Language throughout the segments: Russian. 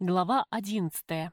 Глава одиннадцатая.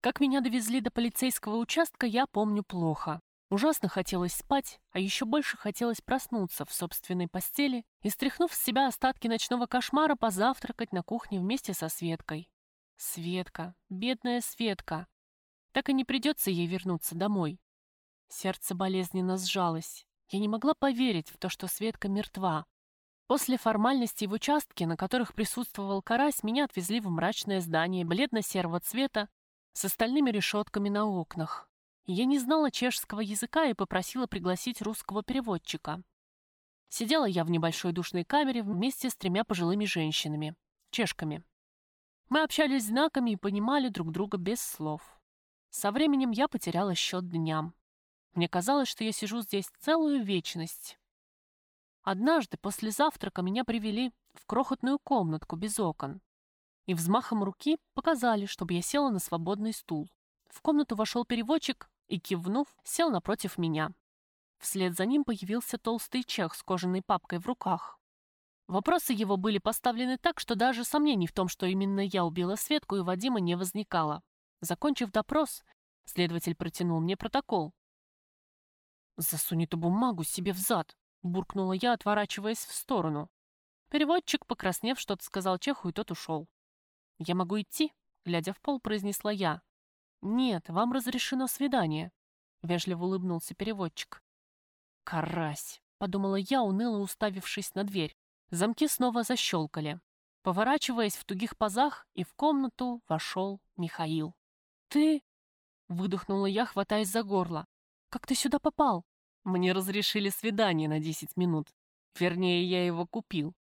Как меня довезли до полицейского участка, я помню плохо. Ужасно хотелось спать, а еще больше хотелось проснуться в собственной постели и, стряхнув с себя остатки ночного кошмара, позавтракать на кухне вместе со Светкой. Светка, бедная Светка. Так и не придется ей вернуться домой. Сердце болезненно сжалось. Я не могла поверить в то, что Светка мертва. После формальностей в участке, на которых присутствовал карась, меня отвезли в мрачное здание бледно-серого цвета с остальными решетками на окнах. Я не знала чешского языка и попросила пригласить русского переводчика. Сидела я в небольшой душной камере вместе с тремя пожилыми женщинами, чешками. Мы общались знаками и понимали друг друга без слов. Со временем я потеряла счет дням. Мне казалось, что я сижу здесь целую вечность. Однажды после завтрака меня привели в крохотную комнатку без окон и взмахом руки показали, чтобы я села на свободный стул. В комнату вошел переводчик и, кивнув, сел напротив меня. Вслед за ним появился толстый чех с кожаной папкой в руках. Вопросы его были поставлены так, что даже сомнений в том, что именно я убила Светку и Вадима, не возникало. Закончив допрос, следователь протянул мне протокол. «Засунь эту бумагу себе в зад», буркнула я, отворачиваясь в сторону. Переводчик, покраснев, что-то сказал Чеху, и тот ушел. «Я могу идти?» — глядя в пол, произнесла я. «Нет, вам разрешено свидание», — вежливо улыбнулся переводчик. «Карась!» — подумала я, уныло уставившись на дверь. Замки снова защелкали. Поворачиваясь в тугих пазах, и в комнату вошел Михаил. «Ты...» — выдохнула я, хватаясь за горло. «Как ты сюда попал?» Мне разрешили свидание на 10 минут. Вернее, я его купил.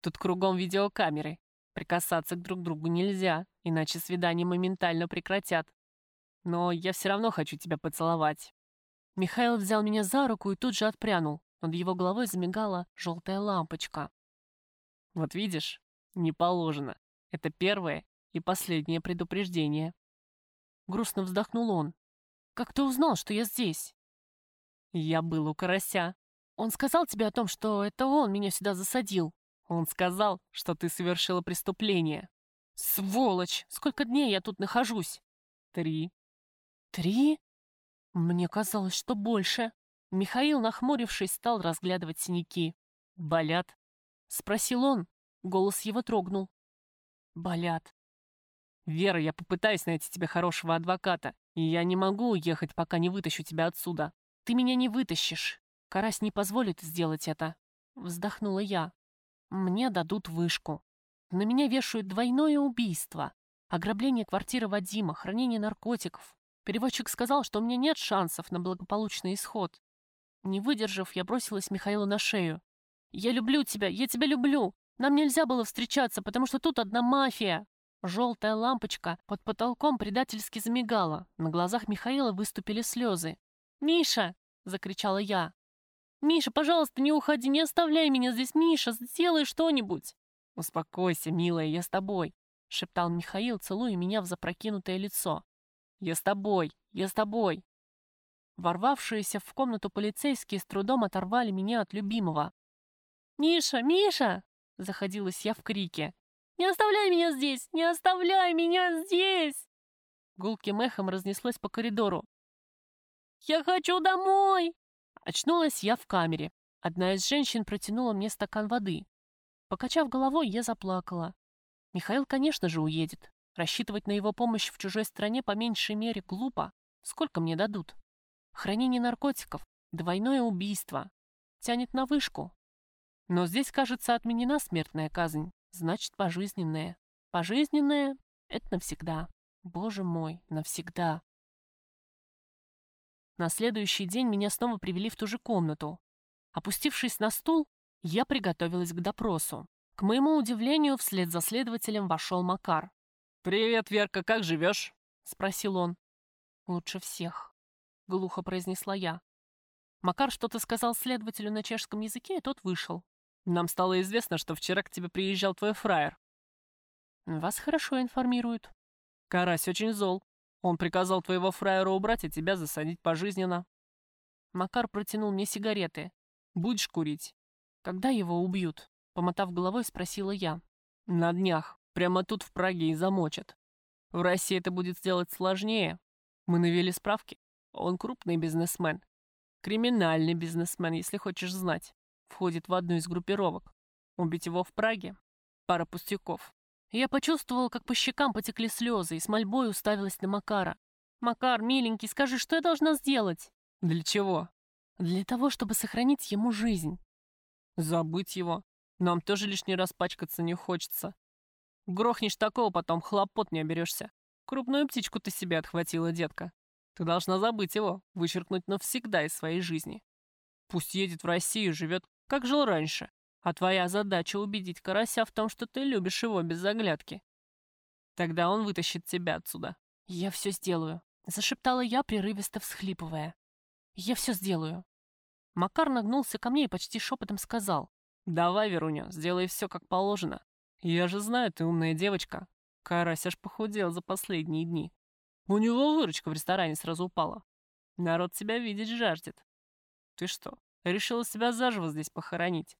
Тут кругом видеокамеры. Прикасаться к друг другу нельзя, иначе свидание моментально прекратят. Но я все равно хочу тебя поцеловать. Михаил взял меня за руку и тут же отпрянул. Над его головой замигала желтая лампочка. Вот видишь, не положено. Это первое и последнее предупреждение. Грустно вздохнул он. Как ты узнал, что я здесь? Я был у карася. Он сказал тебе о том, что это он меня сюда засадил. Он сказал, что ты совершила преступление. Сволочь! Сколько дней я тут нахожусь? Три. Три? Мне казалось, что больше. Михаил, нахмурившись, стал разглядывать синяки. «Болят?» — спросил он. Голос его трогнул. «Болят». «Вера, я попытаюсь найти тебе хорошего адвоката, я не могу уехать, пока не вытащу тебя отсюда. Ты меня не вытащишь. Карась не позволит сделать это. Вздохнула я. Мне дадут вышку. На меня вешают двойное убийство. Ограбление квартиры Вадима, хранение наркотиков. Переводчик сказал, что у меня нет шансов на благополучный исход. Не выдержав, я бросилась Михаилу на шею. «Я люблю тебя, я тебя люблю! Нам нельзя было встречаться, потому что тут одна мафия!» Желтая лампочка под потолком предательски замигала. На глазах Михаила выступили слезы. «Миша!» — закричала я. «Миша, пожалуйста, не уходи, не оставляй меня здесь, Миша, сделай что-нибудь!» «Успокойся, милая, я с тобой», — шептал Михаил, целуя меня в запрокинутое лицо. «Я с тобой, я с тобой!» Ворвавшиеся в комнату полицейские с трудом оторвали меня от любимого. «Миша, Миша!» — заходилась я в крике. «Не оставляй меня здесь! Не оставляй меня здесь!» Гулким эхом разнеслось по коридору. «Я хочу домой!» Очнулась я в камере. Одна из женщин протянула мне стакан воды. Покачав головой, я заплакала. Михаил, конечно же, уедет. Рассчитывать на его помощь в чужой стране по меньшей мере глупо. Сколько мне дадут? Хранение наркотиков, двойное убийство. Тянет на вышку. Но здесь, кажется, отменена смертная казнь. Значит, пожизненная. Пожизненная — это навсегда. Боже мой, навсегда. На следующий день меня снова привели в ту же комнату. Опустившись на стул, я приготовилась к допросу. К моему удивлению, вслед за следователем вошел Макар. «Привет, Верка, как живешь?» — спросил он. «Лучше всех», — глухо произнесла я. Макар что-то сказал следователю на чешском языке, и тот вышел. «Нам стало известно, что вчера к тебе приезжал твой фраер». «Вас хорошо информируют». «Карась очень зол. Он приказал твоего фраера убрать, а тебя засадить пожизненно. Макар протянул мне сигареты. Будешь курить? Когда его убьют? Помотав головой, спросила я. На днях. Прямо тут в Праге и замочат. В России это будет сделать сложнее. Мы навели справки. Он крупный бизнесмен. Криминальный бизнесмен, если хочешь знать. Входит в одну из группировок. Убить его в Праге — пара пустяков. Я почувствовала, как по щекам потекли слезы, и с мольбой уставилась на Макара. «Макар, миленький, скажи, что я должна сделать?» «Для чего?» «Для того, чтобы сохранить ему жизнь». «Забыть его. Нам тоже лишний раз пачкаться не хочется. Грохнешь такого, потом хлопот не оберешься. Крупную птичку ты себе отхватила, детка. Ты должна забыть его, вычеркнуть навсегда из своей жизни. Пусть едет в Россию, живет, как жил раньше. А твоя задача убедить карася в том, что ты любишь его без заглядки. Тогда он вытащит тебя отсюда. Я все сделаю, зашептала я, прерывисто всхлипывая. Я все сделаю. Макар нагнулся ко мне и почти шепотом сказал. Давай, Веруня, сделай все как положено. Я же знаю, ты умная девочка. Карась аж похудел за последние дни. У него выручка в ресторане сразу упала. Народ тебя видеть жаждет. Ты что, решила себя заживо здесь похоронить?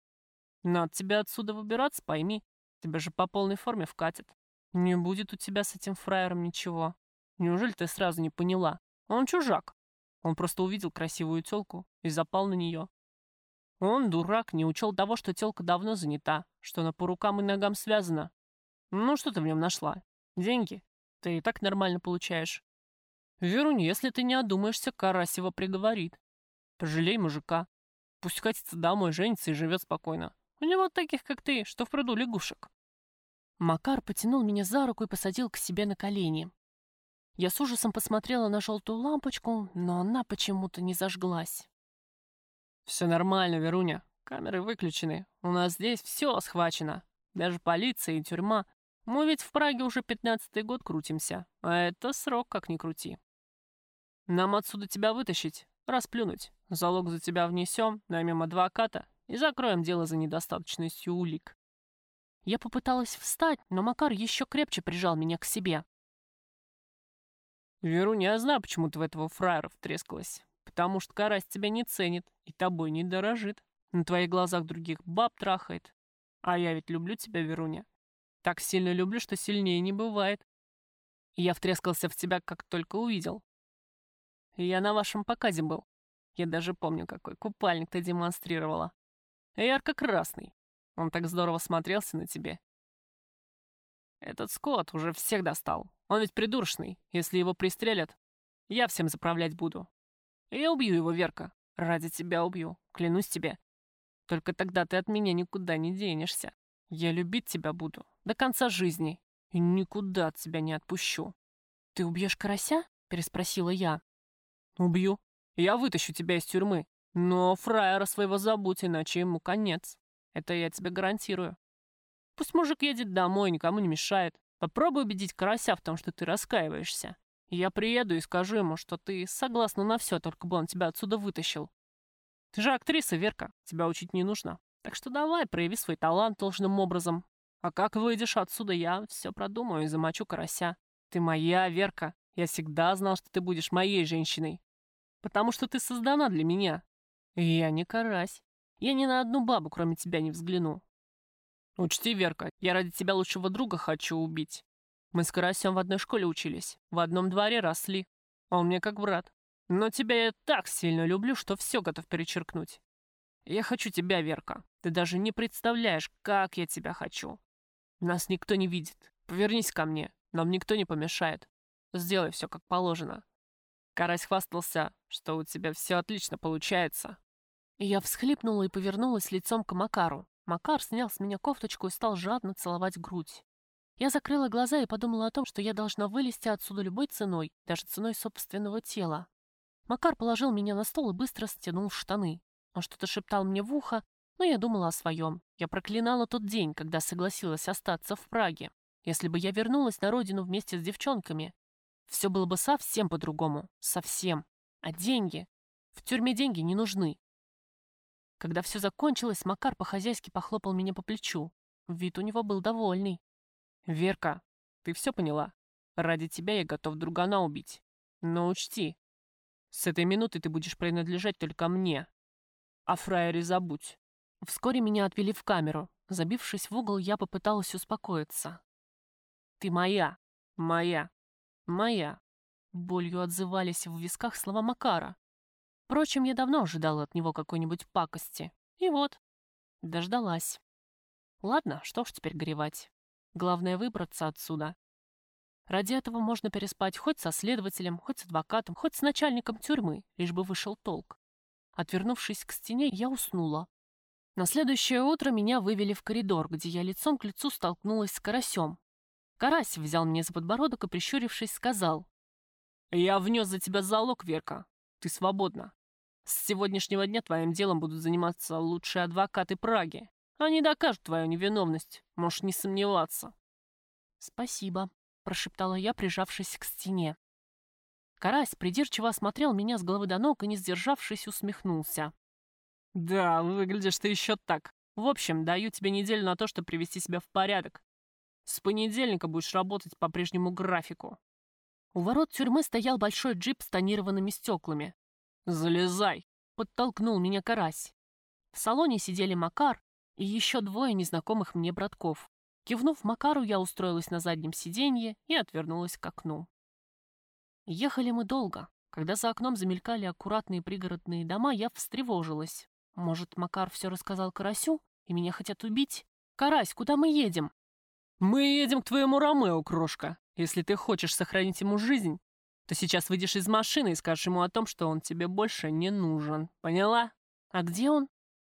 Надо тебя отсюда выбираться, пойми. Тебя же по полной форме вкатят. Не будет у тебя с этим фраером ничего. Неужели ты сразу не поняла? Он чужак. Он просто увидел красивую тёлку и запал на нее. Он, дурак, не учел того, что тёлка давно занята, что она по рукам и ногам связана. Ну, что ты в нем нашла? Деньги? Ты и так нормально получаешь. Верунь, если ты не одумаешься, Карась его приговорит. Пожалей мужика. Пусть катится домой, женится и живет спокойно. У него таких, как ты, что в пруду лягушек. Макар потянул меня за руку и посадил к себе на колени. Я с ужасом посмотрела на желтую лампочку, но она почему-то не зажглась. «Все нормально, Веруня. Камеры выключены. У нас здесь все схвачено. Даже полиция и тюрьма. Мы ведь в Праге уже пятнадцатый год крутимся. А это срок, как ни крути. Нам отсюда тебя вытащить, расплюнуть. Залог за тебя внесем, наймем адвоката и закроем дело за недостаточностью улик. Я попыталась встать, но Макар еще крепче прижал меня к себе. «Веруня, я знаю, почему ты в этого фраера втрескалась. Потому что карась тебя не ценит и тобой не дорожит. На твоих глазах других баб трахает. А я ведь люблю тебя, Веруня. Так сильно люблю, что сильнее не бывает. И я втрескался в тебя, как только увидел. И я на вашем показе был. Я даже помню, какой купальник ты демонстрировала. Ярко-красный. Он так здорово смотрелся на тебе. Этот Скотт уже всех достал. Он ведь придурочный. Если его пристрелят, я всем заправлять буду. Я убью его, Верка. Ради тебя убью. Клянусь тебе. Только тогда ты от меня никуда не денешься. Я любить тебя буду до конца жизни. И никуда от тебя не отпущу. Ты убьешь карася? Переспросила я. Убью. Я вытащу тебя из тюрьмы. Но фраера своего забудь, иначе ему конец. Это я тебе гарантирую. Пусть мужик едет домой, никому не мешает. Попробуй убедить карася в том, что ты раскаиваешься. Я приеду и скажу ему, что ты согласна на все, только бы он тебя отсюда вытащил. Ты же актриса, Верка, тебя учить не нужно. Так что давай, прояви свой талант должным образом. А как выйдешь отсюда, я все продумаю и замочу карася. Ты моя, Верка. Я всегда знал, что ты будешь моей женщиной. Потому что ты создана для меня. Я не карась. Я ни на одну бабу, кроме тебя, не взгляну. Учти, Верка, я ради тебя лучшего друга хочу убить. Мы с Карасем в одной школе учились, в одном дворе росли. Он мне как брат. Но тебя я так сильно люблю, что все готов перечеркнуть. Я хочу тебя, Верка. Ты даже не представляешь, как я тебя хочу. Нас никто не видит. Повернись ко мне. Нам никто не помешает. Сделай все как положено. Карась хвастался, что у тебя все отлично получается. Я всхлипнула и повернулась лицом к Макару. Макар снял с меня кофточку и стал жадно целовать грудь. Я закрыла глаза и подумала о том, что я должна вылезти отсюда любой ценой, даже ценой собственного тела. Макар положил меня на стол и быстро стянул штаны. Он что-то шептал мне в ухо, но я думала о своем. Я проклинала тот день, когда согласилась остаться в Праге. Если бы я вернулась на родину вместе с девчонками, все было бы совсем по-другому. Совсем. А деньги? В тюрьме деньги не нужны. Когда все закончилось, Макар по-хозяйски похлопал меня по плечу. Вид у него был довольный. «Верка, ты все поняла? Ради тебя я готов другана убить. Но учти, с этой минуты ты будешь принадлежать только мне. О фраере забудь». Вскоре меня отвели в камеру. Забившись в угол, я попыталась успокоиться. Ты моя, моя, моя. Болью отзывались в висках слова Макара. Впрочем, я давно ожидала от него какой-нибудь пакости. И вот, дождалась. Ладно, что ж теперь горевать. Главное выбраться отсюда. Ради этого можно переспать хоть со следователем, хоть с адвокатом, хоть с начальником тюрьмы, лишь бы вышел толк. Отвернувшись к стене, я уснула. На следующее утро меня вывели в коридор, где я лицом к лицу столкнулась с карасем. Карась взял меня за подбородок и, прищурившись, сказал. «Я внес за тебя залог, Верка. Ты свободна. С сегодняшнего дня твоим делом будут заниматься лучшие адвокаты Праги. Они докажут твою невиновность, можешь не сомневаться». «Спасибо», — прошептала я, прижавшись к стене. Карась придирчиво осмотрел меня с головы до ног и, не сдержавшись, усмехнулся. «Да, выглядишь ты еще так. В общем, даю тебе неделю на то, чтобы привести себя в порядок. С понедельника будешь работать по прежнему графику». У ворот тюрьмы стоял большой джип с тонированными стеклами. «Залезай!» — подтолкнул меня карась. В салоне сидели Макар и еще двое незнакомых мне братков. Кивнув Макару, я устроилась на заднем сиденье и отвернулась к окну. Ехали мы долго. Когда за окном замелькали аккуратные пригородные дома, я встревожилась. Может, Макар все рассказал Карасю, и меня хотят убить? Карась, куда мы едем? Мы едем к твоему Ромео, крошка. Если ты хочешь сохранить ему жизнь, то сейчас выйдешь из машины и скажешь ему о том, что он тебе больше не нужен. Поняла? А где он?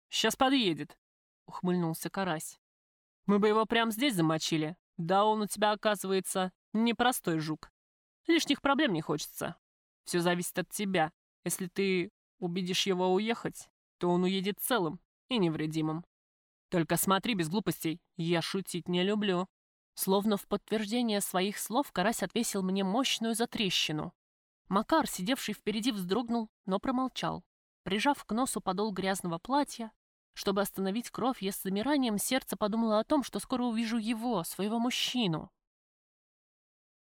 Сейчас подъедет, ухмыльнулся Карась. Мы бы его прямо здесь замочили. Да он у тебя, оказывается, непростой жук. Лишних проблем не хочется. Все зависит от тебя. Если ты убедишь его уехать, то он уедет целым и невредимым. Только смотри без глупостей, я шутить не люблю. Словно в подтверждение своих слов Карась отвесил мне мощную затрещину. Макар, сидевший впереди, вздрогнул, но промолчал. Прижав к носу подол грязного платья, чтобы остановить кровь, я с замиранием сердца подумала о том, что скоро увижу его, своего мужчину.